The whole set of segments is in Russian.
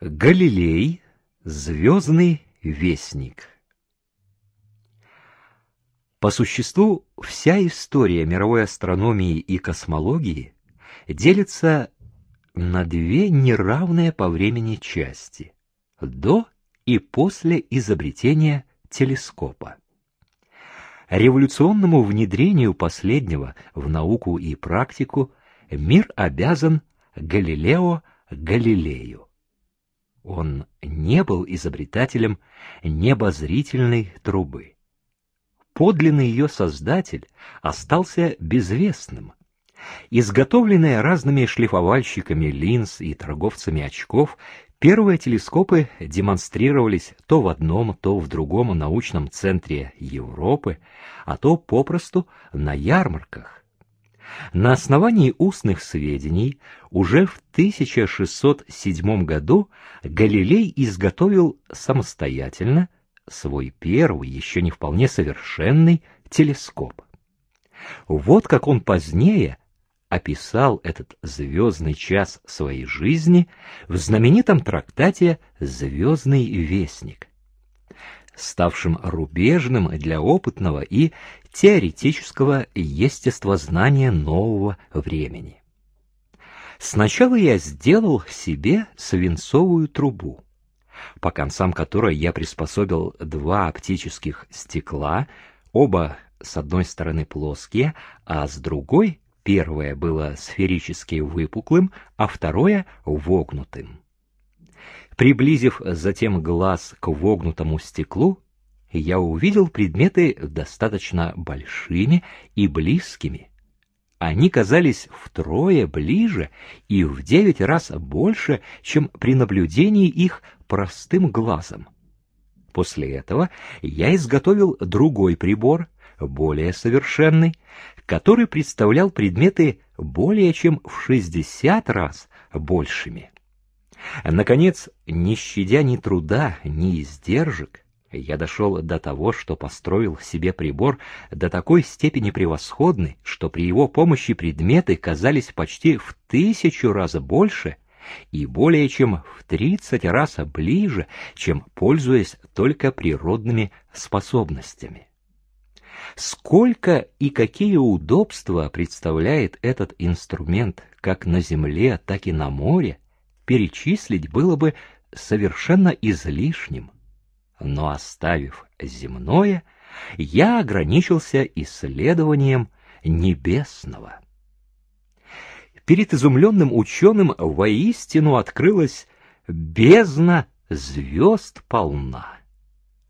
Галилей — звездный вестник. По существу, вся история мировой астрономии и космологии делится на две неравные по времени части — до и после изобретения телескопа. Революционному внедрению последнего в науку и практику мир обязан Галилео Галилею. Он не был изобретателем небозрительной трубы. Подлинный ее создатель остался безвестным. Изготовленные разными шлифовальщиками линз и торговцами очков, первые телескопы демонстрировались то в одном, то в другом научном центре Европы, а то попросту на ярмарках. На основании устных сведений уже в 1607 году Галилей изготовил самостоятельно свой первый, еще не вполне совершенный телескоп. Вот как он позднее описал этот звездный час своей жизни в знаменитом трактате «Звездный вестник», ставшим рубежным для опытного и теоретического естествознания нового времени. Сначала я сделал себе свинцовую трубу, по концам которой я приспособил два оптических стекла, оба с одной стороны плоские, а с другой первое было сферически выпуклым, а второе — вогнутым. Приблизив затем глаз к вогнутому стеклу, я увидел предметы достаточно большими и близкими. Они казались втрое ближе и в девять раз больше, чем при наблюдении их простым глазом. После этого я изготовил другой прибор, более совершенный, который представлял предметы более чем в шестьдесят раз большими. Наконец, не щадя ни труда, ни издержек, я дошел до того, что построил себе прибор до такой степени превосходный, что при его помощи предметы казались почти в тысячу раз больше и более чем в тридцать раз ближе, чем пользуясь только природными способностями. Сколько и какие удобства представляет этот инструмент как на земле, так и на море, перечислить было бы совершенно излишним но оставив земное, я ограничился исследованием небесного. Перед изумленным ученым воистину открылась бездна звезд полна.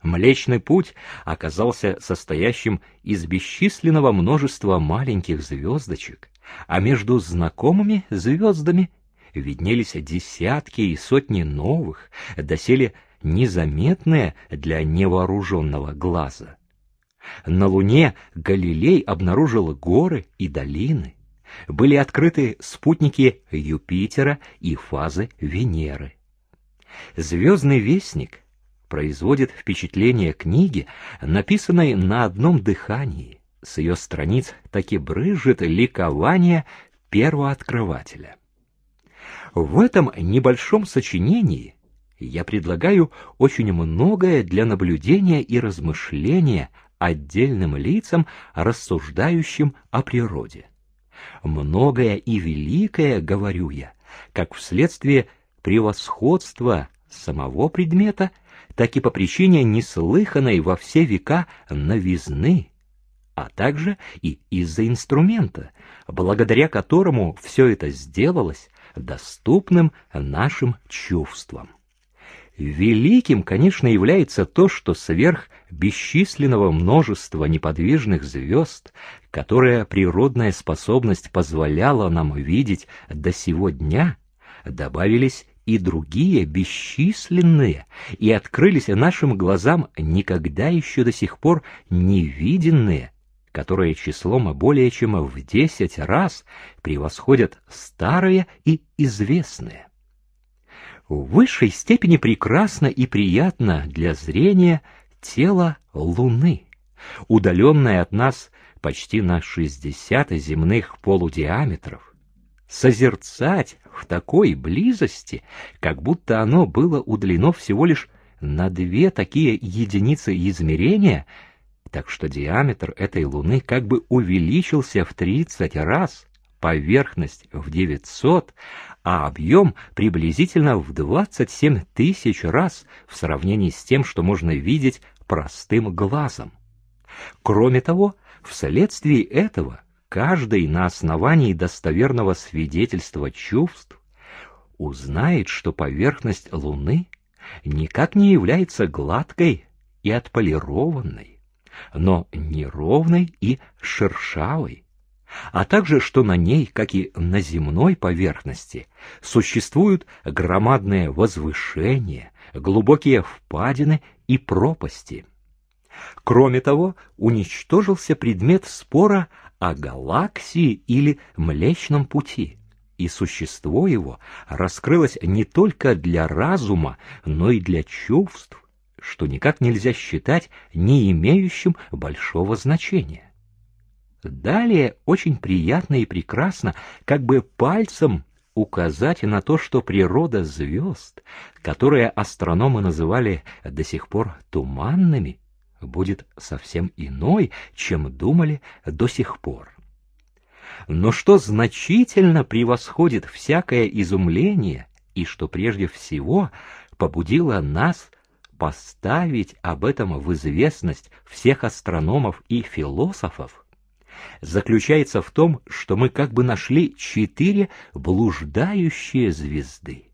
Млечный путь оказался состоящим из бесчисленного множества маленьких звездочек, а между знакомыми звездами виднелись десятки и сотни новых, доселе незаметное для невооруженного глаза. На Луне Галилей обнаружил горы и долины. Были открыты спутники Юпитера и фазы Венеры. «Звездный вестник» производит впечатление книги, написанной на одном дыхании. С ее страниц таки брызжет ликование первооткрывателя. В этом небольшом сочинении я предлагаю очень многое для наблюдения и размышления отдельным лицам, рассуждающим о природе. Многое и великое, говорю я, как вследствие превосходства самого предмета, так и по причине неслыханной во все века новизны, а также и из-за инструмента, благодаря которому все это сделалось доступным нашим чувствам. Великим, конечно, является то, что сверх бесчисленного множества неподвижных звезд, которое природная способность позволяла нам видеть до сего дня, добавились и другие бесчисленные, и открылись нашим глазам никогда еще до сих пор невиденные, которые числом более чем в десять раз превосходят старые и известные в высшей степени прекрасно и приятно для зрения тело Луны, удаленное от нас почти на 60 земных полудиаметров. созерцать в такой близости, как будто оно было удлено всего лишь на две такие единицы измерения, так что диаметр этой Луны как бы увеличился в 30 раз, поверхность в 900, а объем приблизительно в 27 тысяч раз в сравнении с тем, что можно видеть простым глазом. Кроме того, вследствие этого каждый на основании достоверного свидетельства чувств узнает, что поверхность Луны никак не является гладкой и отполированной, но неровной и шершавой, а также, что на ней, как и на земной поверхности, существуют громадные возвышения, глубокие впадины и пропасти. Кроме того, уничтожился предмет спора о галаксии или Млечном Пути, и существо его раскрылось не только для разума, но и для чувств, что никак нельзя считать не имеющим большого значения. Далее очень приятно и прекрасно, как бы пальцем указать на то, что природа звезд, которые астрономы называли до сих пор туманными, будет совсем иной, чем думали до сих пор. Но что значительно превосходит всякое изумление и что прежде всего побудило нас поставить об этом в известность всех астрономов и философов, заключается в том, что мы как бы нашли четыре блуждающие звезды,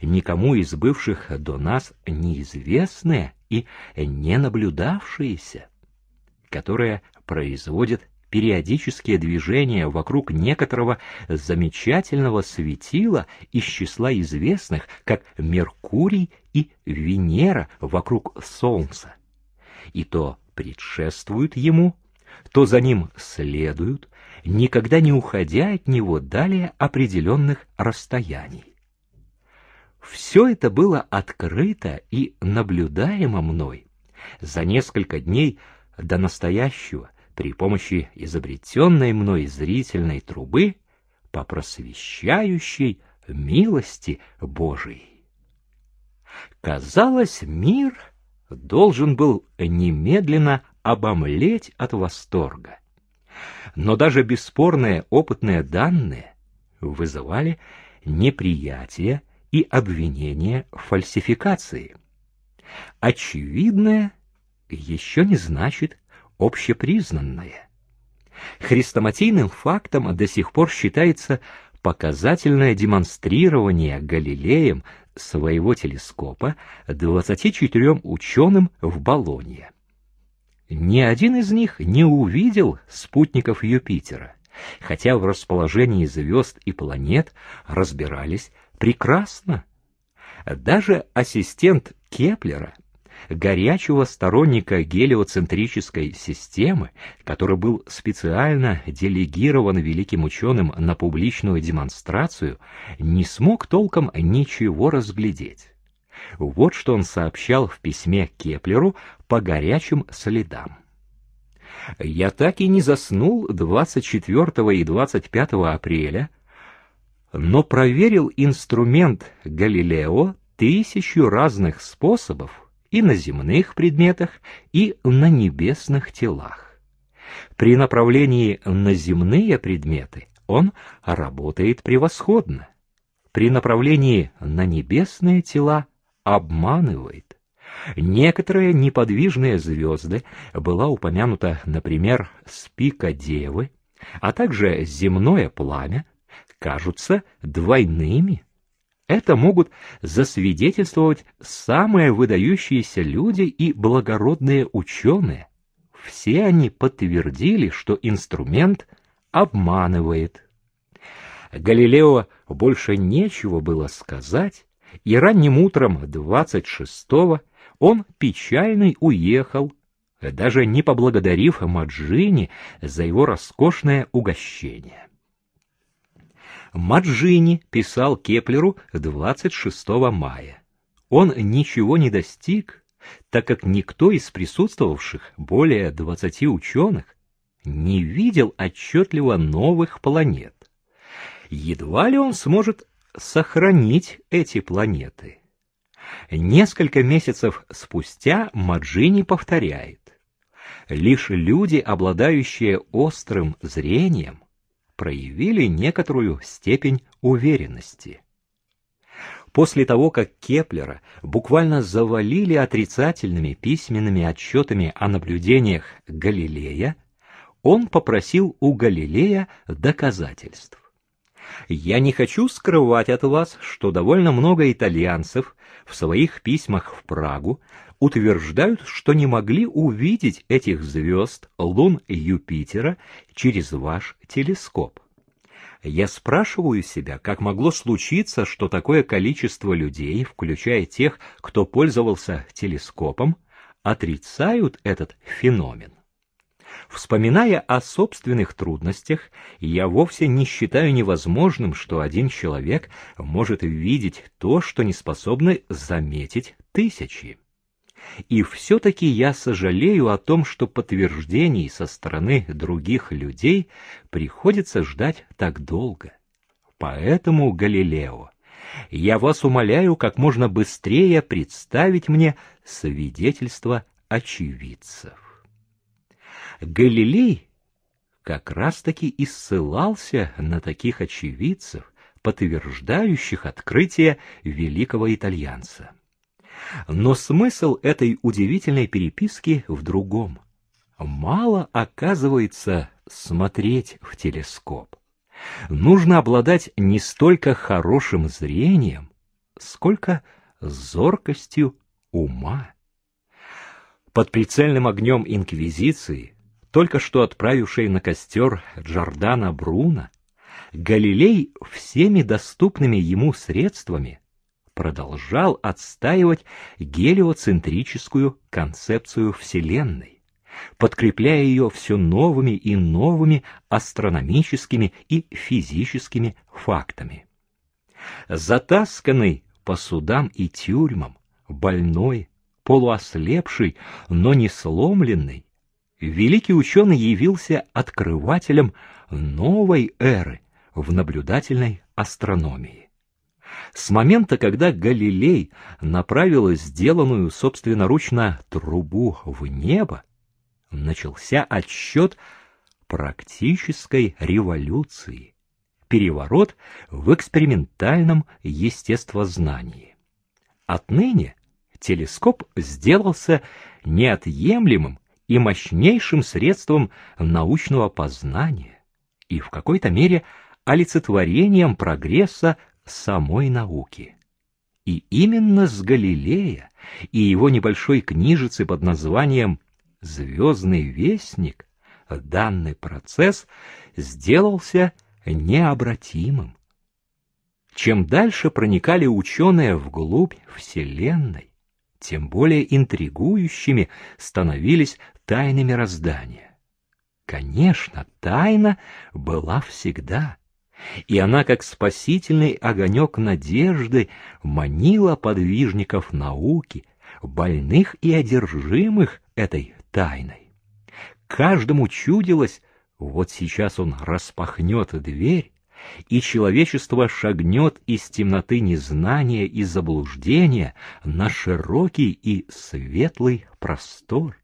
никому из бывших до нас неизвестные и не наблюдавшиеся, которые производят периодические движения вокруг некоторого замечательного светила из числа известных, как Меркурий и Венера вокруг Солнца. И то предшествуют ему, то за ним следуют, никогда не уходя от него далее определенных расстояний. Все это было открыто и наблюдаемо мной за несколько дней до настоящего при помощи изобретенной мной зрительной трубы по просвещающей милости Божией. Казалось, мир должен был немедленно обомлеть от восторга. Но даже бесспорные опытные данные вызывали неприятие и обвинение в фальсификации. Очевидное еще не значит общепризнанное. Хрестоматийным фактом до сих пор считается показательное демонстрирование Галилеем своего телескопа 24 ученым в Болонье. Ни один из них не увидел спутников Юпитера, хотя в расположении звезд и планет разбирались прекрасно. Даже ассистент Кеплера, горячего сторонника гелиоцентрической системы, который был специально делегирован великим ученым на публичную демонстрацию, не смог толком ничего разглядеть. Вот что он сообщал в письме Кеплеру по горячим следам. «Я так и не заснул 24 и 25 апреля, но проверил инструмент Галилео тысячу разных способов и на земных предметах, и на небесных телах. При направлении на земные предметы он работает превосходно. При направлении на небесные тела обманывает. Некоторые неподвижные звезды, была упомянута, например, спика Девы, а также земное пламя, кажутся двойными. Это могут засвидетельствовать самые выдающиеся люди и благородные ученые. Все они подтвердили, что инструмент обманывает. Галилео больше нечего было сказать, и ранним утром 26-го он печальный уехал, даже не поблагодарив Маджини за его роскошное угощение. Маджини писал Кеплеру 26 мая. Он ничего не достиг, так как никто из присутствовавших, более 20 ученых, не видел отчетливо новых планет. едва ли он сможет сохранить эти планеты. Несколько месяцев спустя Маджини повторяет. Лишь люди, обладающие острым зрением, проявили некоторую степень уверенности. После того, как Кеплера буквально завалили отрицательными письменными отчетами о наблюдениях Галилея, он попросил у Галилея доказательств. Я не хочу скрывать от вас, что довольно много итальянцев в своих письмах в Прагу утверждают, что не могли увидеть этих звезд, лун Юпитера через ваш телескоп. Я спрашиваю себя, как могло случиться, что такое количество людей, включая тех, кто пользовался телескопом, отрицают этот феномен. Вспоминая о собственных трудностях, я вовсе не считаю невозможным, что один человек может видеть то, что не способны заметить тысячи. И все-таки я сожалею о том, что подтверждений со стороны других людей приходится ждать так долго. Поэтому, Галилео, я вас умоляю как можно быстрее представить мне свидетельство очевидцев. Галилей как раз-таки и ссылался на таких очевидцев, подтверждающих открытие великого итальянца. Но смысл этой удивительной переписки в другом. Мало, оказывается, смотреть в телескоп. Нужно обладать не столько хорошим зрением, сколько зоркостью ума. Под прицельным огнем Инквизиции только что отправивший на костер Джордана Бруно, Галилей всеми доступными ему средствами продолжал отстаивать гелиоцентрическую концепцию Вселенной, подкрепляя ее все новыми и новыми астрономическими и физическими фактами. Затасканный по судам и тюрьмам, больной, полуослепший, но не сломленный, великий ученый явился открывателем новой эры в наблюдательной астрономии. С момента, когда Галилей направил сделанную собственноручно трубу в небо, начался отсчет практической революции, переворот в экспериментальном естествознании. Отныне телескоп сделался неотъемлемым и мощнейшим средством научного познания и в какой-то мере олицетворением прогресса самой науки. И именно с Галилея и его небольшой книжицы под названием «Звездный вестник» данный процесс сделался необратимым. Чем дальше проникали ученые вглубь Вселенной, тем более интригующими становились тайны мироздания. Конечно, тайна была всегда, и она, как спасительный огонек надежды, манила подвижников науки, больных и одержимых этой тайной. Каждому чудилось, вот сейчас он распахнет дверь, и человечество шагнет из темноты незнания и заблуждения на широкий и светлый простор.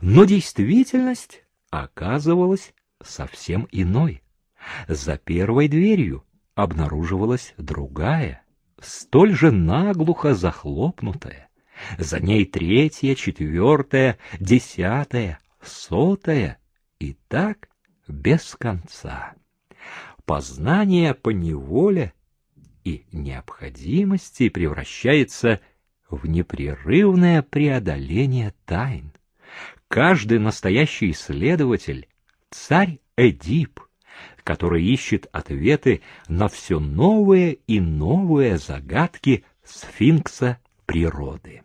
Но действительность оказывалась совсем иной. За первой дверью обнаруживалась другая, столь же наглухо захлопнутая. За ней третья, четвертая, десятая, сотая, и так без конца. Познание по неволе и необходимости превращается в непрерывное преодоление тайн. Каждый настоящий исследователь — царь Эдип, который ищет ответы на все новые и новые загадки сфинкса природы.